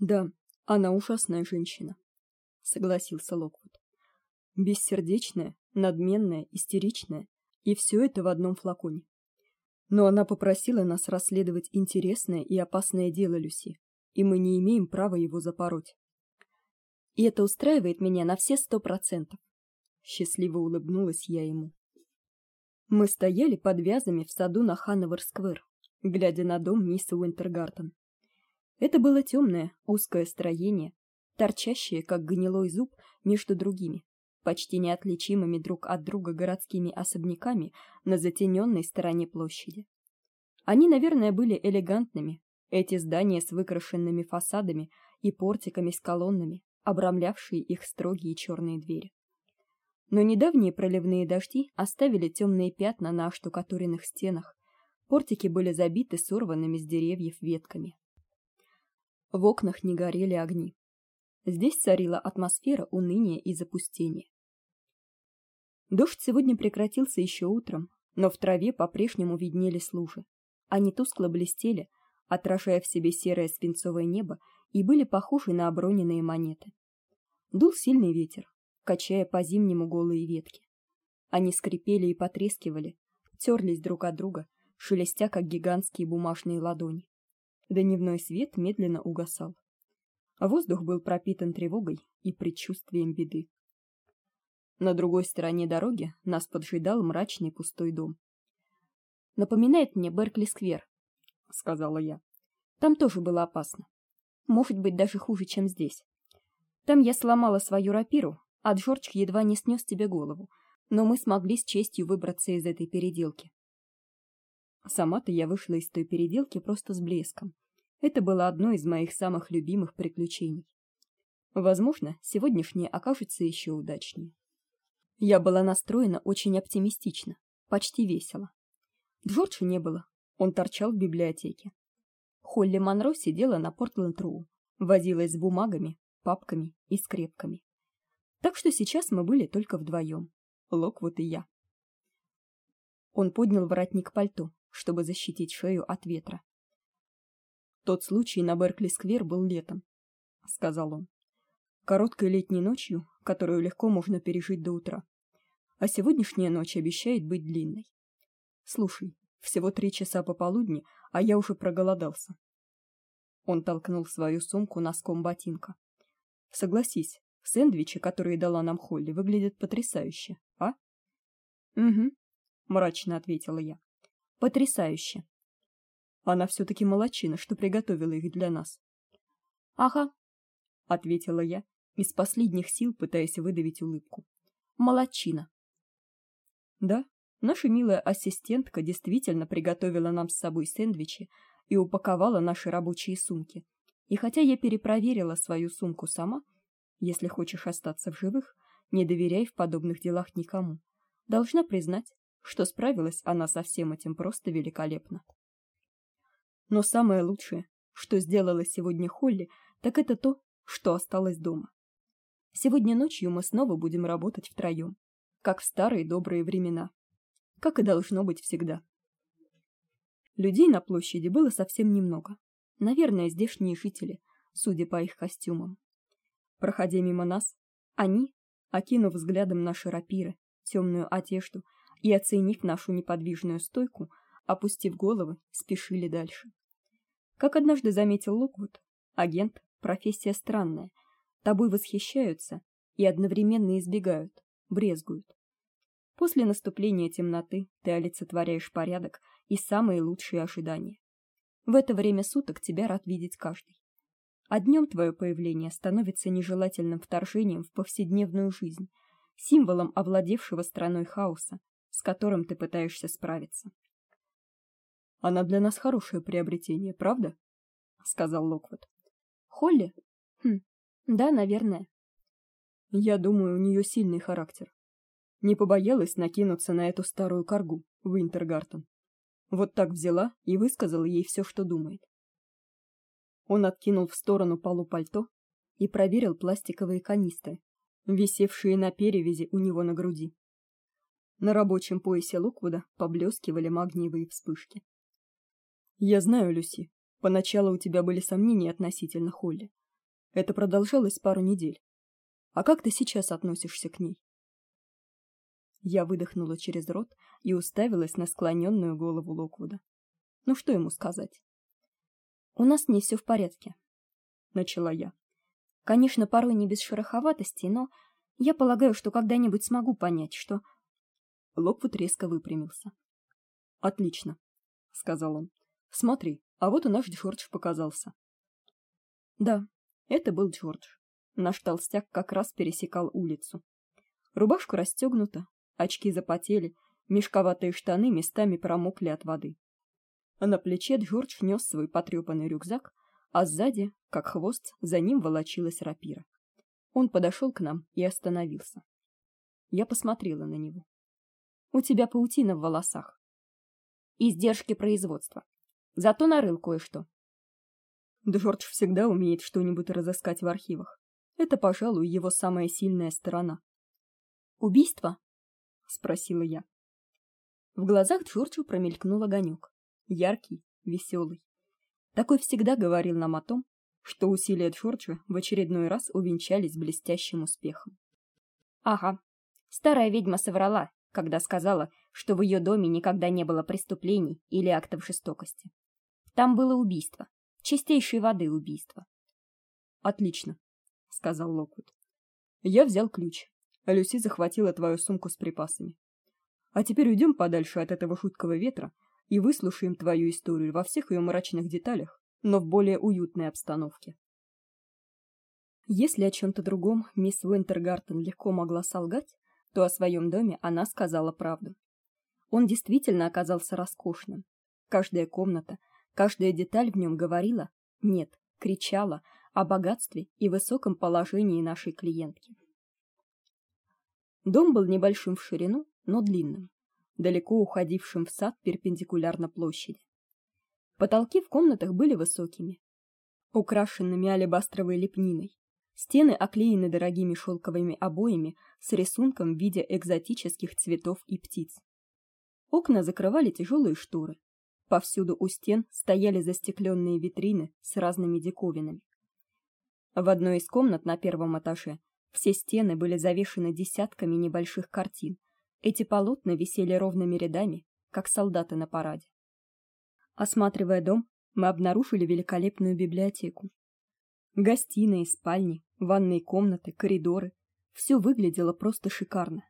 Да, она ужасная женщина, согласился Локвуд. Бессердечная, надменная, истеричная, и все это в одном флаконе. Но она попросила нас расследовать интересное и опасное дело Люси, и мы не имеем права его запороть. И это устраивает меня на все сто процентов. Счастливо улыбнулась я ему. Мы стояли под вязами в саду на Хановер-сквер, глядя на дом мисс Уинтергартен. Это было темное, узкое строение, торчащее, как гнилой зуб, между другими, почти неотличимыми друг от друга городскими особняками на затененной стороне площади. Они, наверное, были элегантными, эти здания с выкрашенными фасадами и портиками с колоннами, обрамлявшие их строгие черные двери но недавние проливные дожди оставили темные пятна на штукатуренных стенах. Портики были забиты сорванными с деревьев ветками. В окнах не горели огни. Здесь царила атмосфера уныния и запустения. Дождь сегодня прекратился еще утром, но в траве по-прежнему виднелись лужи. Они тускло блестели, отражая в себе серое свинцовое небо, и были похожи на оброненные монеты. Дул сильный ветер, качая по-зимнему голые ветки. Они скрипели и потрескивали, терлись друг от друга, шелестя как гигантские бумажные ладони. Дневной свет медленно угасал. А воздух был пропитан тревогой и предчувствием беды. На другой стороне дороги нас поджидал мрачный пустой дом. Напоминает мне Беркли-сквер, сказала я. Там тоже было опасно. Может быть, даже хуже, чем здесь. Там я сломала свою рапиру, а Джордж едва не снес тебе голову, но мы смогли с честью выбраться из этой переделки. Сама-то я вышла из той переделки просто с блеском. Это было одно из моих самых любимых приключений. Возможно, сегодняшнее окажется еще удачнее. Я была настроена очень оптимистично, почти весело. Джорджа не было, он торчал в библиотеке. Холли Монро сидела на Портленд-Роу, возилась с бумагами, папками и скрепками. Так что сейчас мы были только вдвоем, Локвуд и я. Он поднял воротник пальто, чтобы защитить шею от ветра. Тот случай на Беркли-сквер был летом, сказал он. Короткой летней ночью, которую легко можно пережить до утра. А сегодняшняя ночь обещает быть длинной. Слушай, всего три часа пополудни, а я уже проголодался. Он толкнул свою сумку носком ботинка. Согласись, Сэндвичи, которые дала нам Холли, выглядят потрясающе, а? Угу, мрачно ответила я. Потрясающе. Она все таки молочина, что приготовила их для нас. Ага, ответила я, из последних сил пытаясь выдавить улыбку. Молочина. Да, наша милая ассистентка действительно приготовила нам с собой сэндвичи и упаковала наши рабочие сумки. И хотя я перепроверила свою сумку сама, если хочешь остаться в живых, не доверяй в подобных делах никому. Должна признать, что справилась она со всем этим просто великолепно. Но самое лучшее, что сделала сегодня Холли, так это то, что осталось дома. Сегодня ночью мы снова будем работать втроем, как в старые добрые времена, как и должно быть всегда. Людей на площади было совсем немного. Наверное, здешние жители, судя по их костюмам. Проходя мимо нас, они, окинув взглядом наши рапиры, темную одежду и оценив нашу неподвижную стойку, опустив головы, спешили дальше. Как однажды заметил Локвуд, агент профессия странная. Тобой восхищаются и одновременно избегают, брезгуют. После наступления темноты ты олицетворяешь порядок и самые лучшие ожидания. В это время суток тебя рад видеть каждый а днем твое появление становится нежелательным вторжением в повседневную жизнь, символом овладевшего страной хаоса, с которым ты пытаешься справиться. Она для нас хорошее приобретение, правда? сказал Локвуд. Холли? Хм. Да, наверное. Я думаю, у нее сильный характер. Не побоялась накинуться на эту старую каргу, в Винтергартен. Вот так взяла и высказала ей все, что думает. Он откинул в сторону полу пальто и проверил пластиковые канистры, висевшие на перевязи у него на груди. На рабочем поясе Локвуда поблескивали магниевые вспышки. Я знаю, Люси, поначалу у тебя были сомнения относительно Холли, Это продолжалось пару недель. А как ты сейчас относишься к ней? Я выдохнула через рот и уставилась на склоненную голову Локвуда. Ну что ему сказать? У нас не все в порядке, начала я. Конечно, порой не без шероховатости, но я полагаю, что когда-нибудь смогу понять, что Локвуд резко выпрямился. Отлично, сказал он. Смотри, а вот и наш Джордж показался. Да, это был Джордж. Наш толстяк как раз пересекал улицу. Рубашка расстегнута, очки запотели, мешковатые штаны местами промокли от воды. На плече Джордж нес свой потрепанный рюкзак, а сзади, как хвост, за ним волочилась рапира. Он подошел к нам и остановился. Я посмотрела на него. У тебя паутина в волосах. Издержки производства. Зато нарыл кое-что. Джордж всегда умеет что-нибудь разыскать в архивах. Это, пожалуй, его самая сильная сторона. Убийство? спросила я. В глазах Джорджа промелькнул огонек, яркий, веселый. Такой всегда говорил нам о том, что усилия Джорджа в очередной раз увенчались блестящим успехом. Ага. Старая ведьма соврала, когда сказала, что в ее доме никогда не было преступлений или актов жестокости. Там было убийство, чистейшей воды убийство. Отлично, сказал Локвуд. Я взял ключ. А Люси захватила твою сумку с припасами. А теперь уйдем подальше от этого жуткого ветра и выслушаем твою историю во всех ее мрачных деталях, но в более уютной обстановке. Если о чем то другом мисс Уинтергартен легко могла солгать, то о своем доме она сказала правду. Он действительно оказался роскошным. Каждая комната, каждая деталь в нем говорила, нет, кричала о богатстве и высоком положении нашей клиентки. Дом был небольшим в ширину, но длинным, далеко уходившим в сад перпендикулярно площади. Потолки в комнатах были высокими, украшенными алебастровой лепниной. Стены оклеены дорогими шелковыми обоями с рисунком в виде экзотических цветов и птиц. Окна закрывали тяжелые шторы. Повсюду у стен стояли застекленные витрины с разными диковинами. В одной из комнат на первом этаже все стены были завешены десятками небольших картин. Эти полотна висели ровными рядами, как солдаты на параде. Осматривая дом, мы обнаружили великолепную библиотеку. Гостиные, спальни, ванные комнаты, коридоры все выглядело просто шикарно.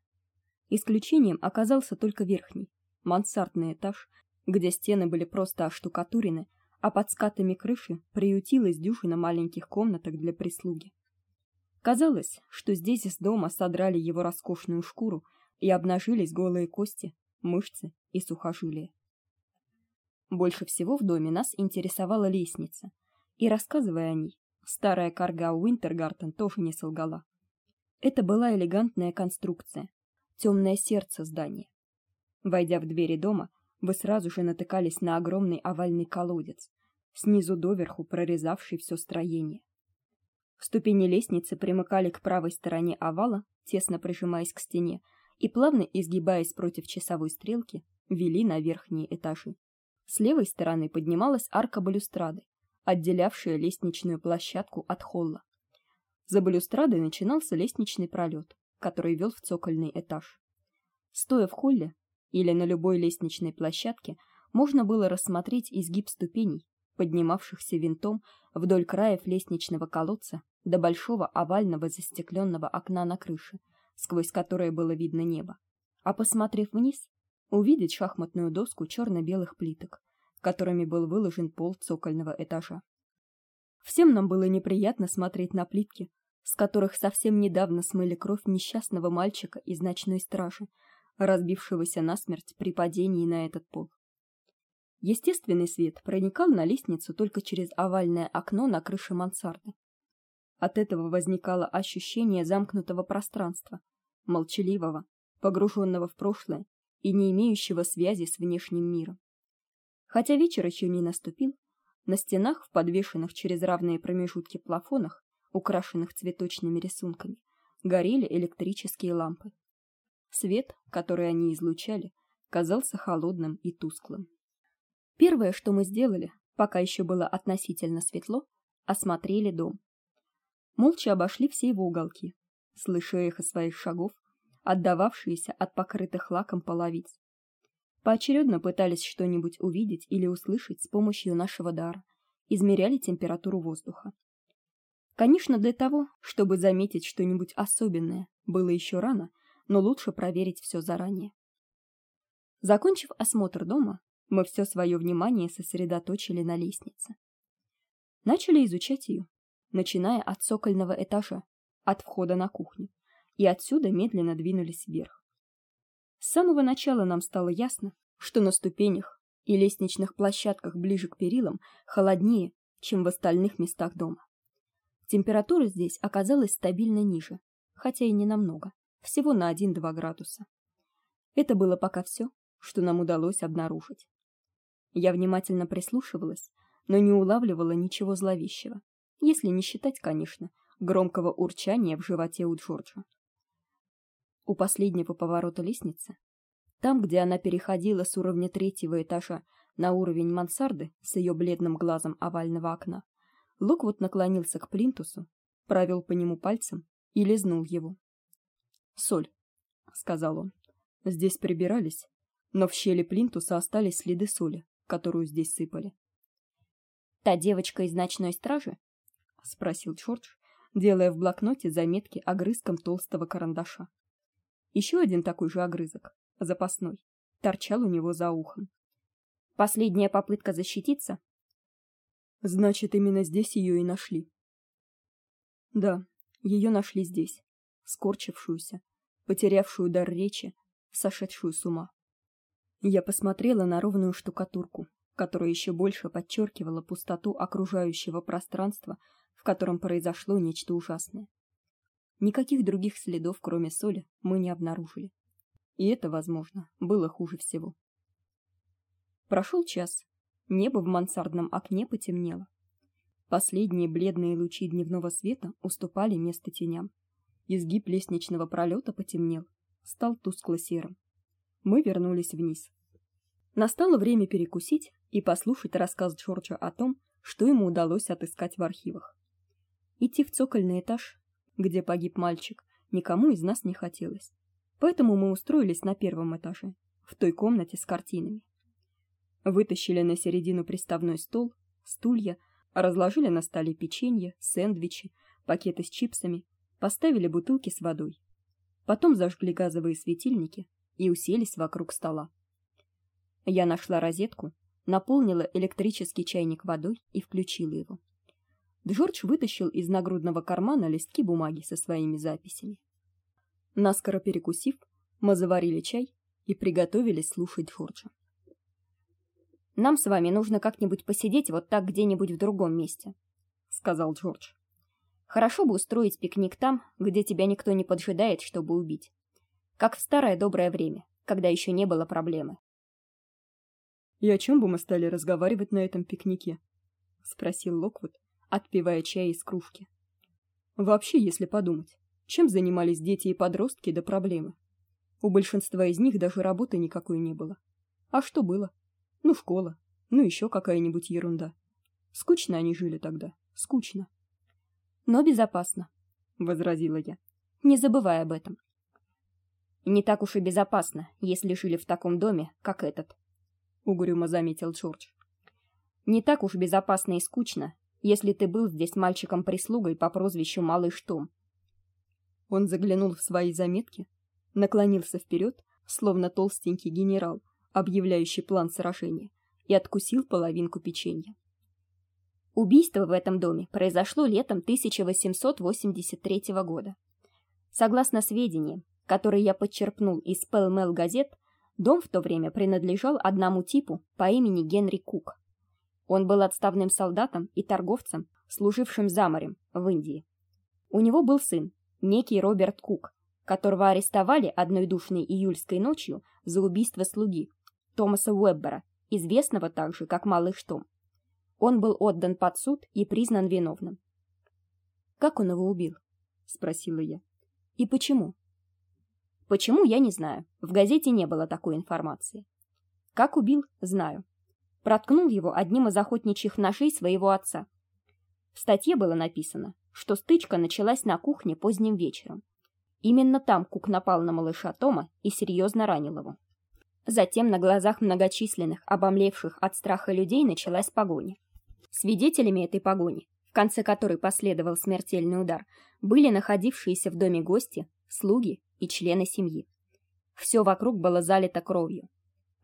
Исключением оказался только верхний, мансардный этаж, где стены были просто оштукатурены, а под скатами крыши приютилась дюжина маленьких комнаток для прислуги. Казалось, что здесь из дома содрали его роскошную шкуру и обнажились голые кости, мышцы и сухожилия. Больше всего в доме нас интересовала лестница, и рассказывая о ней, старая карга Уинтергартен тоже не солгала. Это была элегантная конструкция, темное сердце здания. Войдя в двери дома, вы сразу же натыкались на огромный овальный колодец, снизу доверху прорезавший все строение. Ступени лестницы примыкали к правой стороне овала, тесно прижимаясь к стене, и плавно изгибаясь против часовой стрелки, вели на верхние этажи. С левой стороны поднималась арка балюстрады, отделявшая лестничную площадку от холла. За балюстрадой начинался лестничный пролет, который вел в цокольный этаж. Стоя в холле или на любой лестничной площадке, можно было рассмотреть изгиб ступеней, поднимавшихся винтом вдоль краев лестничного колодца до большого овального застекленного окна на крыше, сквозь которое было видно небо. А посмотрев вниз, увидеть шахматную доску черно белых плиток, которыми был выложен пол цокольного этажа. Всем нам было неприятно смотреть на плитки, с которых совсем недавно смыли кровь несчастного мальчика из ночной стражи, разбившегося насмерть при падении на этот пол. Естественный свет проникал на лестницу только через овальное окно на крыше мансарды. От этого возникало ощущение замкнутого пространства, молчаливого, погруженного в прошлое и не имеющего связи с внешним миром. Хотя вечер еще не наступил, на стенах в подвешенных через равные промежутки плафонах, украшенных цветочными рисунками, горели электрические лампы. Свет, который они излучали, казался холодным и тусклым. Первое, что мы сделали, пока еще было относительно светло, осмотрели дом. молча обошли все его уголки, слыша эхо своих шагов, отдававшиеся от покрытых лаком половиц. Поочередно пытались что-нибудь увидеть или услышать с помощью нашего дара, измеряли температуру воздуха. Конечно, для того, чтобы заметить что-нибудь особенное, было еще рано, но лучше проверить все заранее. Закончив осмотр дома, мы все свое внимание сосредоточили на лестнице. Начали изучать ее, начиная от цокольного этажа, от входа на кухню, и отсюда медленно двинулись вверх. С самого начала нам стало ясно, что на ступенях и лестничных площадках ближе к перилам холоднее, чем в остальных местах дома. Температура здесь оказалась стабильно ниже, хотя и не намного, всего на 1-2 градуса. Это было пока все, что нам удалось обнаружить. Я внимательно прислушивалась, но не улавливала ничего зловещего, если не считать, конечно, громкого урчания в животе у Джорджа. У последнего поворота лестницы, там, где она переходила с уровня третьего этажа на уровень мансарды с ее бледным глазом овального окна, Локвуд наклонился к плинтусу, провел по нему пальцем и лизнул его. "Соль", сказал он. "Здесь прибирались, но в щели плинтуса остались следы соли, которую здесь сыпали". "Та девочка из ночной стражи?" спросил Джордж, делая в блокноте заметки огрызком толстого карандаша. Еще один такой же огрызок, запасной, торчал у него за ухом. Последняя попытка защититься Значит, именно здесь ее и нашли. Да, ее нашли здесь, скорчившуюся, потерявшую дар речи, сошедшую с ума. Я посмотрела на ровную штукатурку, которая еще больше подчеркивала пустоту окружающего пространства, в котором произошло нечто ужасное. Никаких других следов, кроме соли, мы не обнаружили. И это, возможно, было хуже всего. Прошел час, Небо в мансардном окне потемнело. Последние бледные лучи дневного света уступали место теням. Изгиб лестничного пролета потемнел, стал тускло-серым. Мы вернулись вниз. Настало время перекусить и послушать рассказ Джорджа о том, что ему удалось отыскать в архивах. Идти в цокольный этаж, где погиб мальчик, никому из нас не хотелось. Поэтому мы устроились на первом этаже, в той комнате с картинами. Вытащили на середину приставной стол, стулья, разложили на столе печенье, сэндвичи, пакеты с чипсами, поставили бутылки с водой. Потом зажгли газовые светильники и уселись вокруг стола. Я нашла розетку, наполнила электрический чайник водой и включила его. Джордж вытащил из нагрудного кармана листки бумаги со своими записями. Наскоро перекусив, мы заварили чай и приготовились слушать Джорджа. Нам с вами нужно как-нибудь посидеть вот так где-нибудь в другом месте, сказал Джордж. Хорошо бы устроить пикник там, где тебя никто не поджидает, чтобы убить. Как в старое доброе время, когда еще не было проблемы. И о чем бы мы стали разговаривать на этом пикнике? спросил Локвуд, отпивая чай из кружки. Вообще, если подумать, чем занимались дети и подростки до проблемы? У большинства из них даже работы никакой не было. А что было? Ну, школа. Ну, еще какая-нибудь ерунда. Скучно они жили тогда. Скучно. Но безопасно, возразила я. Не забывай об этом. Не так уж и безопасно, если жили в таком доме, как этот, угрюмо заметил Джордж. Не так уж безопасно и скучно, если ты был здесь мальчиком-прислугой по прозвищу Малыш Том. Он заглянул в свои заметки, наклонился вперед, словно толстенький генерал, объявляющий план сражения, и откусил половинку печенья. Убийство в этом доме произошло летом 1883 года. Согласно сведениям, которые я подчерпнул из Pell газет, дом в то время принадлежал одному типу по имени Генри Кук. Он был отставным солдатом и торговцем, служившим за морем в Индии. У него был сын, некий Роберт Кук, которого арестовали одной душной июльской ночью за убийство слуги, Томаса Уэббера, известного также как Малыш Том. Он был отдан под суд и признан виновным. Как он его убил? спросила я. И почему? Почему, я не знаю. В газете не было такой информации. Как убил, знаю. Проткнул его одним из охотничьих ножей своего отца. В статье было написано, что стычка началась на кухне поздним вечером. Именно там Кук напал на малыша Тома и серьезно ранил его. Затем на глазах многочисленных, обомлевших от страха людей началась погоня. Свидетелями этой погони, в конце которой последовал смертельный удар, были находившиеся в доме гости, слуги и члены семьи. Все вокруг было залито кровью.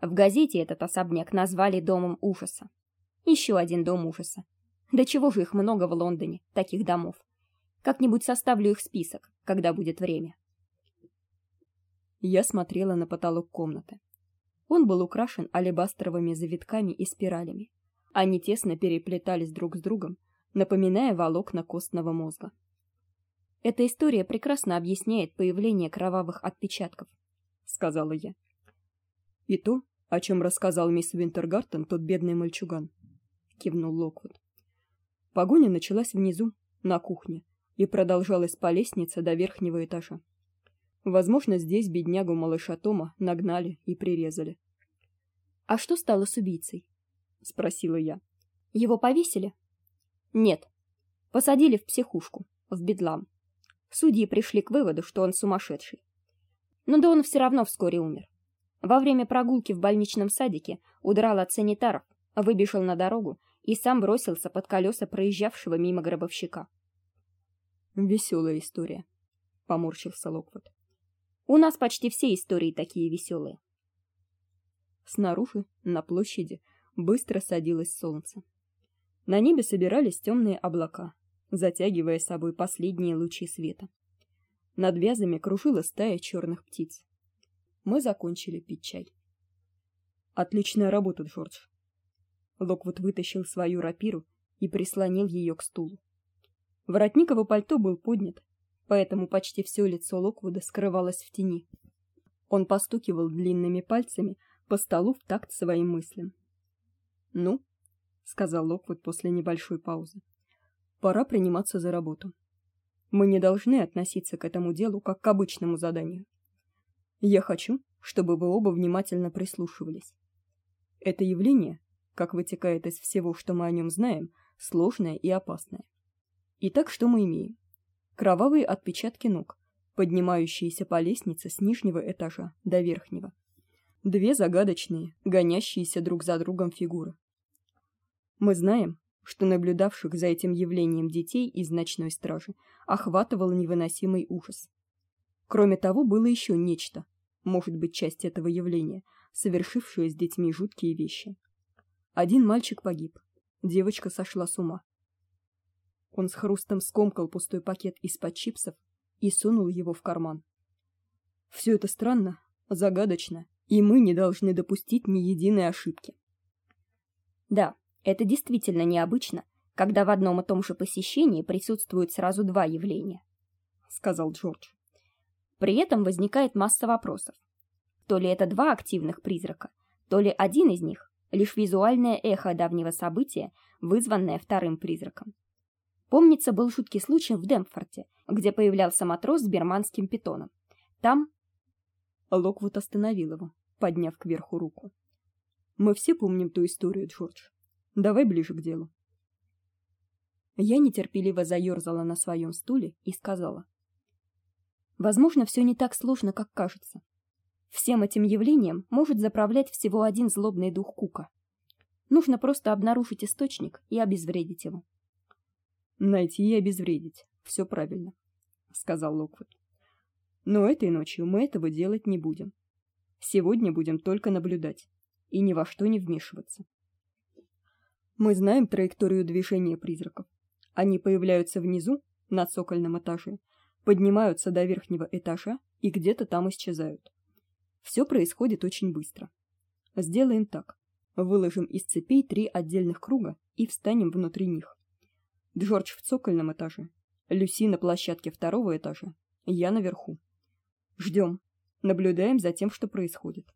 В газете этот особняк назвали домом ужаса. Еще один дом ужаса. Да чего же их много в Лондоне, таких домов. Как-нибудь составлю их список, когда будет время. Я смотрела на потолок комнаты. Он был украшен алебастровыми завитками и спиралями. Они тесно переплетались друг с другом, напоминая волокна костного мозга. Эта история прекрасно объясняет появление кровавых отпечатков, сказала я. И то, о чем рассказал мисс Винтергартен тот бедный мальчуган, кивнул Локвуд. Погоня началась внизу, на кухне, и продолжалась по лестнице до верхнего этажа. Возможно, здесь беднягу малыша Тома нагнали и прирезали. А что стало с убийцей? Спросила я. Его повесили? Нет. Посадили в психушку, в Бедлам. Судьи пришли к выводу, что он сумасшедший. Но да он все равно вскоре умер. Во время прогулки в больничном садике удрал от санитаров, выбежал на дорогу и сам бросился под колеса проезжавшего мимо гробовщика. Веселая история, поморщился Локвуд. У нас почти все истории такие веселые. Снаружи, на площади, быстро садилось солнце. На небе собирались темные облака, затягивая собой последние лучи света. Над вязами кружила стая черных птиц. Мы закончили пить чай. Отличная работа, Джордж. Локвуд вытащил свою рапиру и прислонил ее к стулу. Воротник его пальто был поднят, поэтому почти все лицо Локвуда скрывалось в тени. Он постукивал длинными пальцами по столу в такт своим мыслям. "Ну", сказал Локвуд после небольшой паузы. "Пора приниматься за работу. Мы не должны относиться к этому делу как к обычному заданию. Я хочу, чтобы вы оба внимательно прислушивались. Это явление, как вытекает из всего, что мы о нем знаем, сложное и опасное. Итак, что мы имеем? Кровавые отпечатки ног, поднимающиеся по лестнице с нижнего этажа до верхнего. Две загадочные, гонящиеся друг за другом фигуры. Мы знаем, что наблюдавших за этим явлением детей из ночной стражи охватывал невыносимый ужас. Кроме того, было еще нечто, может быть, часть этого явления, совершившее с детьми жуткие вещи. Один мальчик погиб, девочка сошла с ума. Он с хрустом скомкал пустой пакет из-под чипсов и сунул его в карман. Все это странно, загадочно, и мы не должны допустить ни единой ошибки. Да, это действительно необычно, когда в одном и том же посещении присутствуют сразу два явления, сказал Джордж. При этом возникает масса вопросов. То ли это два активных призрака, то ли один из них лишь визуальное эхо давнего события, вызванное вторым призраком. Помнится, был жуткий случай в Демпфорте, где появлялся матрос с берманским питоном. Там Локвуд остановил его, подняв кверху руку. Мы все помним ту историю, Джордж. Давай ближе к делу. Я нетерпеливо заерзала на своем стуле и сказала: Возможно, все не так сложно, как кажется. Всем этим явлением может заправлять всего один злобный дух Кука. Нужно просто обнаружить источник и обезвредить его. Найти и обезвредить. Все правильно, сказал Локвуд. Но этой ночью мы этого делать не будем. Сегодня будем только наблюдать и ни во что не вмешиваться. Мы знаем траекторию движения призраков. Они появляются внизу, на цокольном этаже, поднимаются до верхнего этажа и где-то там исчезают. Все происходит очень быстро. Сделаем так. Выложим из цепей три отдельных круга и встанем внутри них. Джордж в цокольном этаже, Люси на площадке второго этажа, я наверху. Ждем, наблюдаем за тем, что происходит.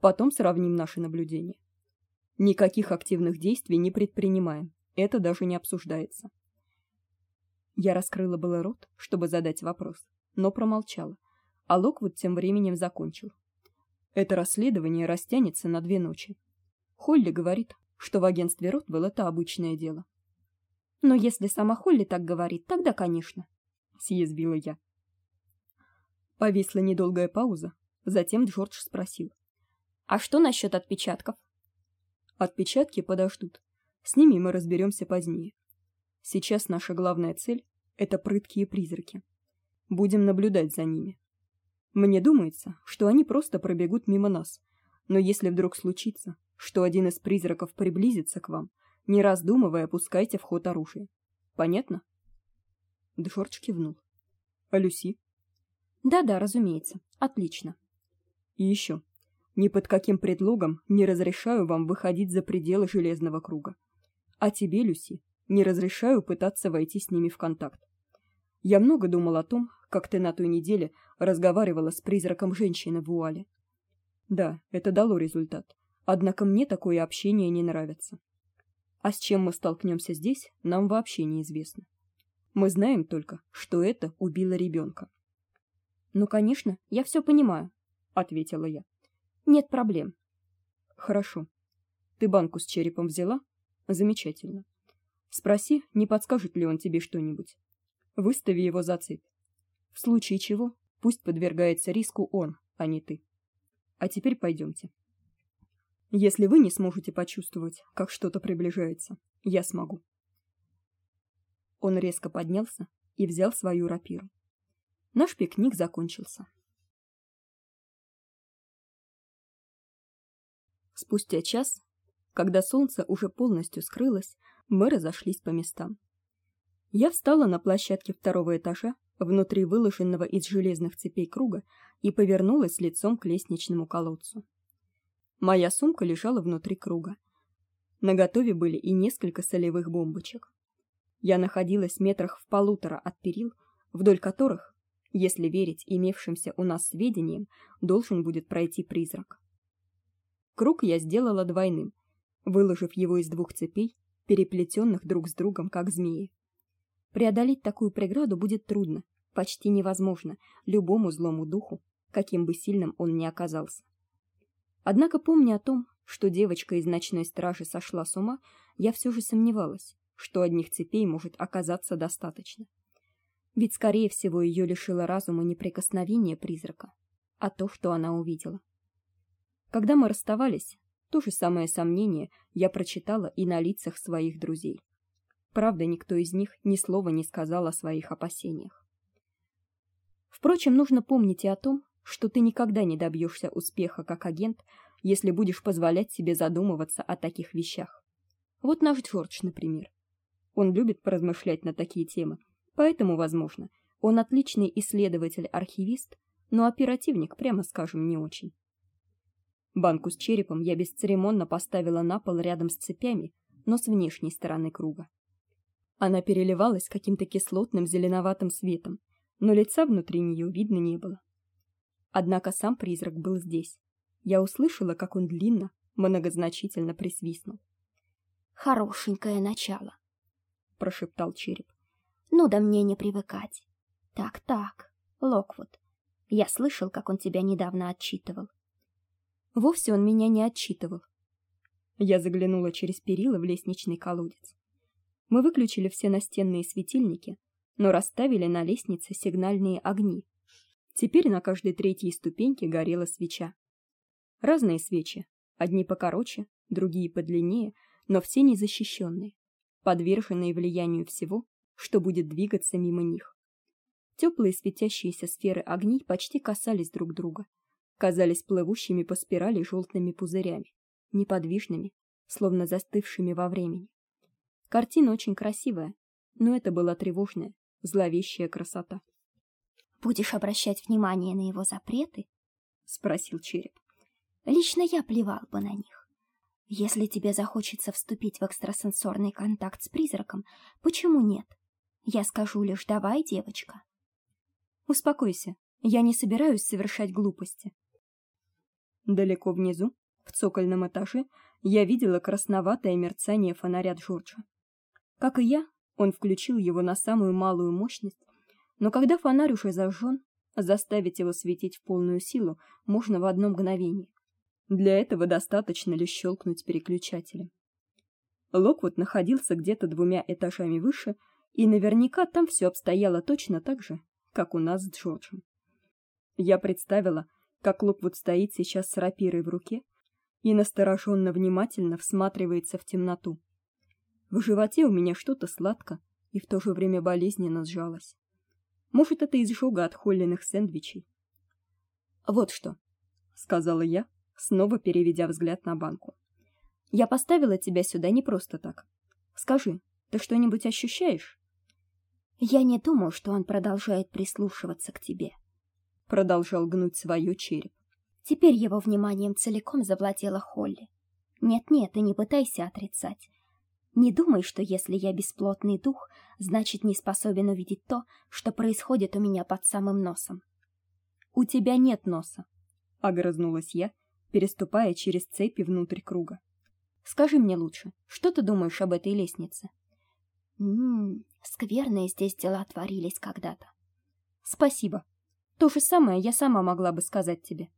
Потом сравним наши наблюдения. Никаких активных действий не предпринимаем. Это даже не обсуждается. Я раскрыла было рот, чтобы задать вопрос, но промолчала. А Локвуд тем временем закончил. Это расследование растянется на две ночи. Холли говорит, что в агентстве Ротвелл это обычное дело. Но если сама Холли так говорит, тогда, конечно, съязвила я. Повисла недолгая пауза, затем Джордж спросил: "А что насчет отпечатков?" Отпечатки подождут. С ними мы разберемся позднее. Сейчас наша главная цель это прыткие призраки. Будем наблюдать за ними. Мне думается, что они просто пробегут мимо нас. Но если вдруг случится, что один из призраков приблизится к вам, не раздумывая, пускайте в ход оружие. Понятно? Джордж кивнул. А Люси? Да-да, разумеется. Отлично. И еще. Ни под каким предлогом не разрешаю вам выходить за пределы железного круга. А тебе, Люси, не разрешаю пытаться войти с ними в контакт. Я много думал о том, как ты на той неделе разговаривала с призраком женщины в вуале. Да, это дало результат. Однако мне такое общение не нравится. А с чем мы столкнемся здесь, нам вообще неизвестно. Мы знаем только, что это убило ребенка. Ну, конечно, я все понимаю, ответила я. Нет проблем. Хорошо. Ты банку с черепом взяла? Замечательно. Спроси, не подскажет ли он тебе что-нибудь. Выстави его за цепь. В случае чего, пусть подвергается риску он, а не ты. А теперь пойдемте. Если вы не сможете почувствовать, как что-то приближается, я смогу. Он резко поднялся и взял свою рапиру. Наш пикник закончился. Спустя час, когда солнце уже полностью скрылось, мы разошлись по местам. Я встала на площадке второго этажа, внутри выложенного из железных цепей круга, и повернулась лицом к лестничному колодцу. Моя сумка лежала внутри круга. На готове были и несколько солевых бомбочек. Я находилась метрах в полутора от перил, вдоль которых, если верить имевшимся у нас сведениям, должен будет пройти призрак. Круг я сделала двойным, выложив его из двух цепей, переплетенных друг с другом как змеи. Преодолеть такую преграду будет трудно, почти невозможно любому злому духу, каким бы сильным он ни оказался. Однако, помня о том, что девочка из ночной стражи сошла с ума, я все же сомневалась, что одних цепей может оказаться достаточно. Ведь скорее всего ее лишило разума не прикосновение призрака, а то, что она увидела. Когда мы расставались, то же самое сомнение я прочитала и на лицах своих друзей. Правда, никто из них ни слова не сказал о своих опасениях. Впрочем, нужно помнить и о том, что ты никогда не добьешься успеха как агент, если будешь позволять себе задумываться о таких вещах. Вот наш Джордж, например. Он любит поразмышлять на такие темы, поэтому, возможно, он отличный исследователь-архивист, но оперативник, прямо скажем, не очень. Банку с черепом я бесцеремонно поставила на пол рядом с цепями, но с внешней стороны круга. Она переливалась каким-то кислотным зеленоватым светом, но лица внутри нее видно не было. Однако сам призрак был здесь. Я услышала, как он длинно, многозначительно присвистнул. Хорошенькое начало, прошептал череп. Ну да мне не привыкать. Так-так, Локвуд. Я слышал, как он тебя недавно отчитывал. Вовсе он меня не отчитывал. Я заглянула через перила в лестничный колодец. Мы выключили все настенные светильники, но расставили на лестнице сигнальные огни, Теперь на каждой третьей ступеньке горела свеча. Разные свечи, одни покороче, другие подлиннее, но все незащищенные, подверженные влиянию всего, что будет двигаться мимо них. Теплые светящиеся сферы огней почти касались друг друга, казались плывущими по спирали желтыми пузырями, неподвижными, словно застывшими во времени. Картина очень красивая, но это была тревожная, зловещая красота. Будешь обращать внимание на его запреты? спросил череп. Лично я плевал бы на них. Если тебе захочется вступить в экстрасенсорный контакт с призраком, почему нет? Я скажу лишь давай, девочка. Успокойся. Я не собираюсь совершать глупости. Далеко внизу, в цокольном этаже, я видела красноватое мерцание фонаря Джорджа. Как и я, он включил его на самую малую мощность но когда фонарь уже зажжен, заставить его светить в полную силу можно в одно мгновение. Для этого достаточно лишь щелкнуть переключателем. Локвуд находился где-то двумя этажами выше, и наверняка там все обстояло точно так же, как у нас с Джорджем. Я представила, как Локвуд стоит сейчас с рапирой в руке и настороженно внимательно всматривается в темноту. В животе у меня что-то сладко и в то же время болезненно сжалось. Может, это изжога от холленых сэндвичей. Вот что, сказала я, снова переведя взгляд на банку. Я поставила тебя сюда не просто так. Скажи, ты что-нибудь ощущаешь? Я не думаю, что он продолжает прислушиваться к тебе. Продолжал гнуть свое череп. Теперь его вниманием целиком завладела Холли. Нет-нет, и не пытайся отрицать. Не думай, что если я бесплотный дух, значит, не способен увидеть то, что происходит у меня под самым носом. У тебя нет носа, огрызнулась я, переступая через цепи внутрь круга. Скажи мне лучше, что ты думаешь об этой лестнице? Мм, скверные здесь дела творились когда-то. Спасибо. То же самое я сама могла бы сказать тебе.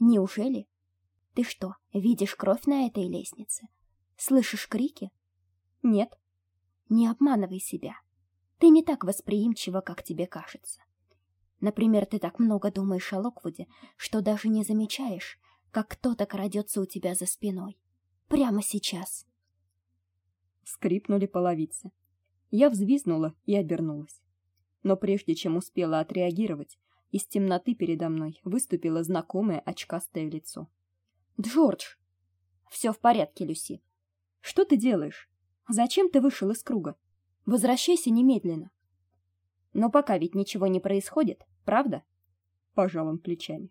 Неужели? Ты что, видишь кровь на этой лестнице? Слышишь крики? Нет. Не обманывай себя. Ты не так восприимчива, как тебе кажется. Например, ты так много думаешь о Локвуде, что даже не замечаешь, как кто-то крадется у тебя за спиной. Прямо сейчас. Скрипнули половицы. Я взвизгнула и обернулась. Но прежде чем успела отреагировать, из темноты передо мной выступило знакомое очкастое лицо. Джордж. Все в порядке, Люси. Что ты делаешь? Зачем ты вышел из круга? Возвращайся немедленно. Но пока ведь ничего не происходит, правда? Пожал он плечами.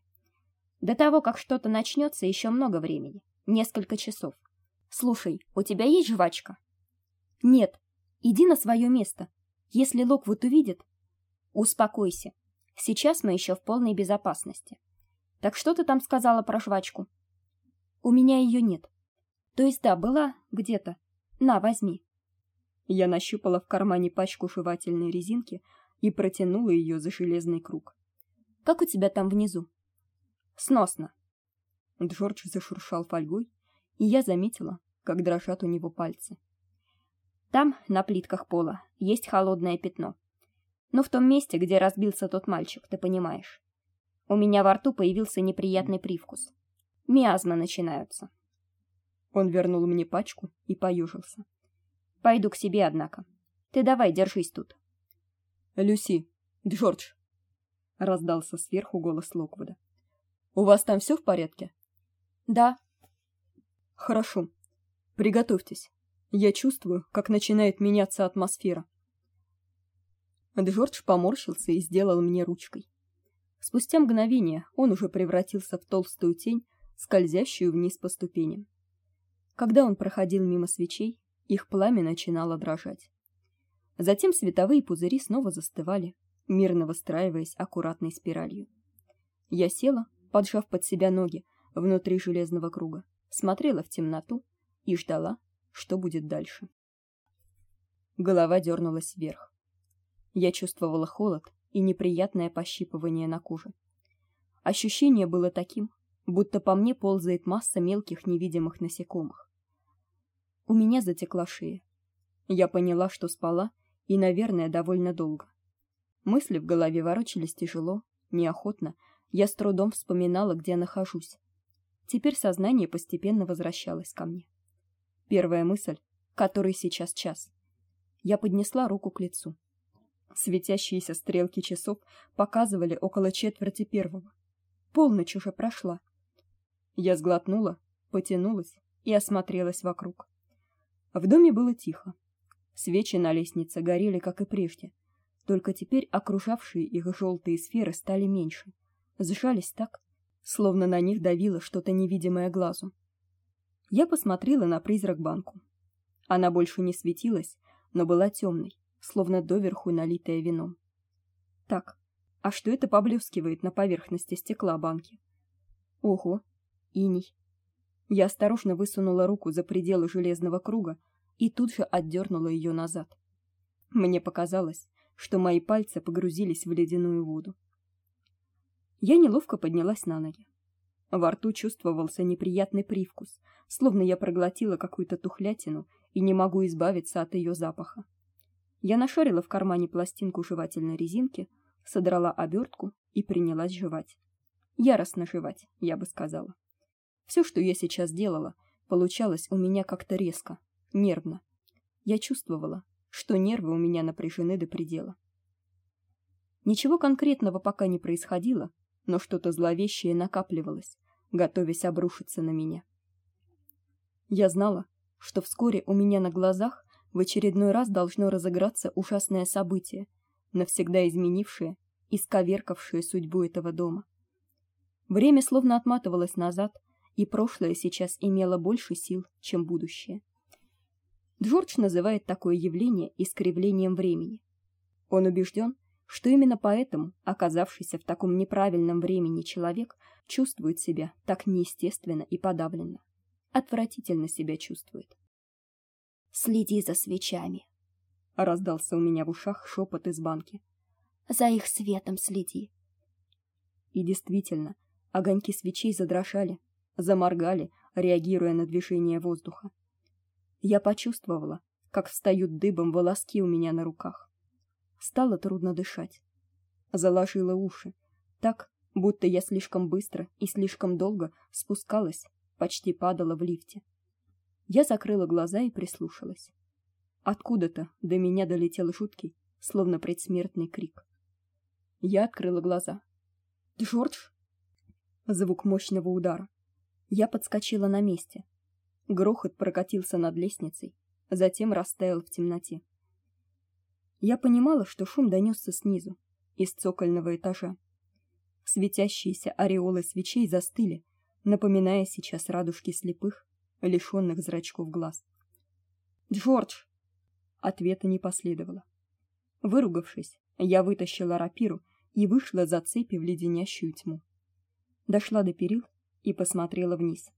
До того, как что-то начнется, еще много времени, несколько часов. Слушай, у тебя есть жвачка? Нет. Иди на свое место. Если Локвуд увидит, успокойся. Сейчас мы еще в полной безопасности. Так что ты там сказала про жвачку? У меня ее нет. То есть да, была где-то. На, возьми. Я нащупала в кармане пачку жевательной резинки и протянула ее за железный круг. Как у тебя там внизу? Сносно. Джордж зашуршал фольгой, и я заметила, как дрожат у него пальцы. Там, на плитках пола, есть холодное пятно. Но в том месте, где разбился тот мальчик, ты понимаешь. У меня во рту появился неприятный привкус. Миазмы начинаются. Он вернул мне пачку и поюжился. Пойду к себе, однако. Ты давай, держись тут. Люси, Джордж, раздался сверху голос Локвуда. У вас там все в порядке? Да. Хорошо. Приготовьтесь. Я чувствую, как начинает меняться атмосфера. Джордж поморщился и сделал мне ручкой. Спустя мгновение он уже превратился в толстую тень, скользящую вниз по ступеням. Когда он проходил мимо свечей, их пламя начинало дрожать. Затем световые пузыри снова застывали, мирно выстраиваясь аккуратной спиралью. Я села, поджав под себя ноги внутри железного круга, смотрела в темноту и ждала, что будет дальше. Голова дернулась вверх. Я чувствовала холод и неприятное пощипывание на коже. Ощущение было таким, будто по мне ползает масса мелких невидимых насекомых. У меня затекла шея. Я поняла, что спала, и, наверное, довольно долго. Мысли в голове ворочались тяжело, неохотно. Я с трудом вспоминала, где нахожусь. Теперь сознание постепенно возвращалось ко мне. Первая мысль, который сейчас час. Я поднесла руку к лицу. Светящиеся стрелки часов показывали около четверти первого. Полночь уже прошла. Я сглотнула, потянулась и осмотрелась вокруг. В доме было тихо. Свечи на лестнице горели, как и прежде, только теперь окружавшие их желтые сферы стали меньше, сжались так, словно на них давило что-то невидимое глазу. Я посмотрела на призрак-банку. Она больше не светилась, но была темной, словно доверху налитая вином. Так, а что это поблескивает на поверхности стекла банки? Ого, иней. Я осторожно высунула руку за пределы железного круга и тут же отдернула ее назад. Мне показалось, что мои пальцы погрузились в ледяную воду. Я неловко поднялась на ноги. Во рту чувствовался неприятный привкус, словно я проглотила какую-то тухлятину и не могу избавиться от ее запаха. Я нашарила в кармане пластинку жевательной резинки, содрала обертку и принялась жевать. Яростно жевать, я бы сказала. Все, что я сейчас делала, получалось у меня как-то резко, нервно. Я чувствовала, что нервы у меня напряжены до предела. Ничего конкретного пока не происходило, но что-то зловещее накапливалось, готовясь обрушиться на меня. Я знала, что вскоре у меня на глазах в очередной раз должно разыграться ужасное событие, навсегда изменившее и сковеркавшее судьбу этого дома. Время словно отматывалось назад, и прошлое сейчас имело больше сил, чем будущее. Джордж называет такое явление искривлением времени. Он убежден, что именно поэтому, оказавшийся в таком неправильном времени человек, чувствует себя так неестественно и подавленно. Отвратительно себя чувствует. Следи за свечами, раздался у меня в ушах шепот из банки. За их светом следи. И действительно, огоньки свечей задрожали, заморгали, реагируя на движение воздуха. Я почувствовала, как встают дыбом волоски у меня на руках. Стало трудно дышать. Заложила уши, так, будто я слишком быстро и слишком долго спускалась, почти падала в лифте. Я закрыла глаза и прислушалась. Откуда-то до меня долетел жуткий, словно предсмертный крик. Я открыла глаза. Джордж! Звук мощного удара. Я подскочила на месте. Грохот прокатился над лестницей, затем растаял в темноте. Я понимала, что шум донесся снизу, из цокольного этажа. Светящиеся ореолы свечей застыли, напоминая сейчас радужки слепых, лишённых зрачков глаз. "Джордж!" Ответа не последовало. Выругавшись, я вытащила рапиру и вышла за цепи в леденящую тьму. Дошла до перил и посмотрела вниз.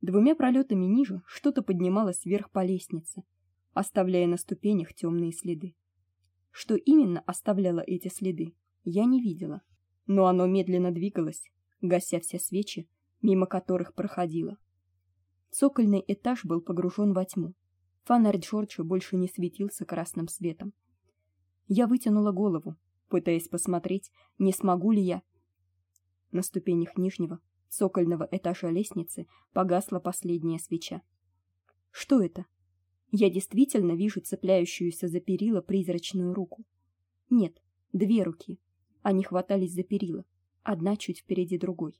Двумя пролетами ниже что-то поднималось вверх по лестнице, оставляя на ступенях темные следы. Что именно оставляло эти следы, я не видела, но оно медленно двигалось, гася все свечи, мимо которых проходило. Цокольный этаж был погружен во тьму. Фонарь Джорджа больше не светился красным светом. Я вытянула голову, пытаясь посмотреть, не смогу ли я. На ступенях нижнего цокольного этажа лестницы погасла последняя свеча. Что это? Я действительно вижу цепляющуюся за перила призрачную руку. Нет, две руки. Они хватались за перила, одна чуть впереди другой.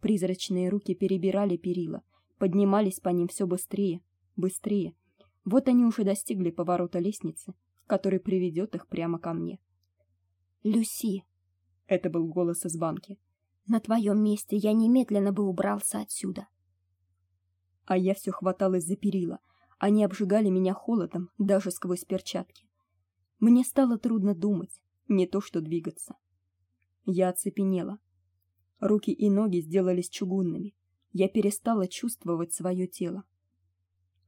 Призрачные руки перебирали перила, поднимались по ним все быстрее, быстрее. Вот они уже достигли поворота лестницы, который приведет их прямо ко мне. Люси, это был голос из банки. На твоем месте я немедленно бы убрался отсюда. А я все хваталась за перила. Они обжигали меня холодом даже сквозь перчатки. Мне стало трудно думать, не то что двигаться. Я оцепенела. Руки и ноги сделались чугунными. Я перестала чувствовать свое тело.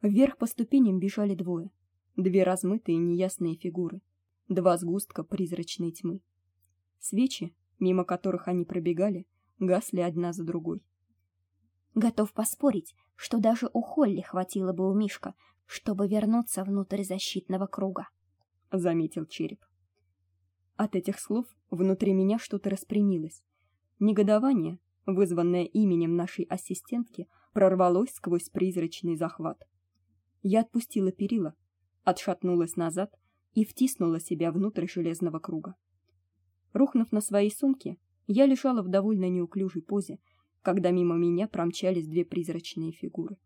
Вверх по ступеням бежали двое, две размытые неясные фигуры, два сгустка призрачной тьмы. Свечи, мимо которых они пробегали, гасли одна за другой. Готов поспорить, что даже у Холли хватило бы у Мишка, чтобы вернуться внутрь защитного круга, заметил череп. От этих слов внутри меня что-то распрямилось. Негодование, вызванное именем нашей ассистентки, прорвалось сквозь призрачный захват. Я отпустила перила, отшатнулась назад и втиснула себя внутрь железного круга. Рухнув на свои сумки, я лежала в довольно неуклюжей позе, когда мимо меня промчались две призрачные фигуры.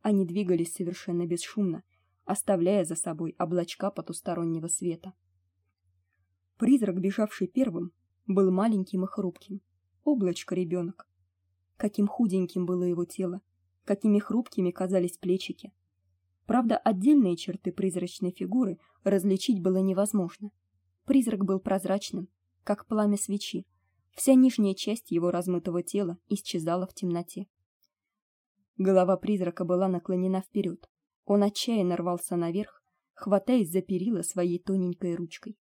Они двигались совершенно бесшумно, оставляя за собой облачка потустороннего света. Призрак, бежавший первым, был маленьким и хрупким, облачко ребенок. Каким худеньким было его тело, какими хрупкими казались плечики. Правда, отдельные черты призрачной фигуры различить было невозможно. Призрак был прозрачным, как пламя свечи. Вся нижняя часть его размытого тела исчезала в темноте. Голова призрака была наклонена вперед. Он отчаянно рвался наверх, хватаясь за перила своей тоненькой ручкой.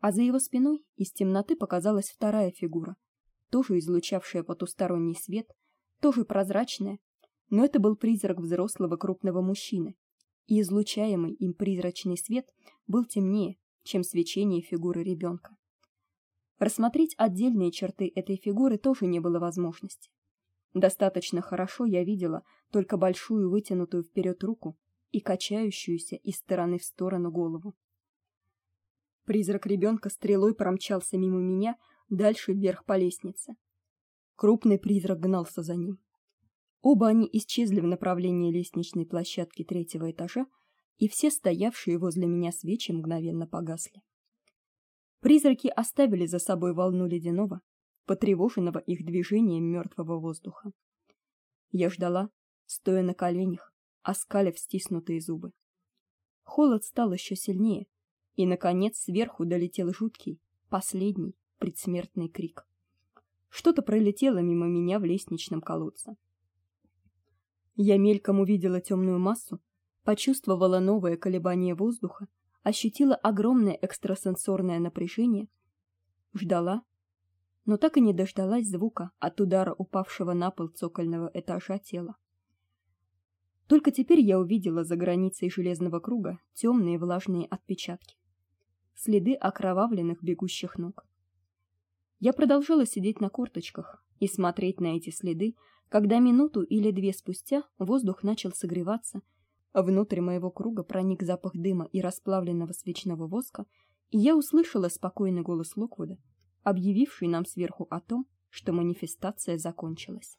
А за его спиной из темноты показалась вторая фигура, тоже излучавшая потусторонний свет, тоже прозрачная, но это был призрак взрослого крупного мужчины, и излучаемый им призрачный свет был темнее, чем свечение фигуры ребенка. Рассмотреть отдельные черты этой фигуры тоже не было возможности. Достаточно хорошо я видела только большую вытянутую вперед руку и качающуюся из стороны в сторону голову. Призрак ребенка стрелой промчался мимо меня дальше вверх по лестнице. Крупный призрак гнался за ним. Оба они исчезли в направлении лестничной площадки третьего этажа, и все стоявшие возле меня свечи мгновенно погасли. Призраки оставили за собой волну ледяного, потревоженного их движением мертвого воздуха. Я ждала, стоя на коленях, оскалив стиснутые зубы. Холод стал еще сильнее, и наконец сверху долетел жуткий, последний предсмертный крик. Что-то пролетело мимо меня в лестничном колодце. Я мельком увидела темную массу, почувствовала новое колебание воздуха, ощутила огромное экстрасенсорное напряжение, ждала, но так и не дождалась звука от удара упавшего на пол цокольного этажа тела. Только теперь я увидела за границей железного круга темные влажные отпечатки, следы окровавленных бегущих ног. Я продолжала сидеть на корточках и смотреть на эти следы, когда минуту или две спустя воздух начал согреваться, а внутрь моего круга проник запах дыма и расплавленного свечного воска, и я услышала спокойный голос Локвуда, объявивший нам сверху о том, что манифестация закончилась.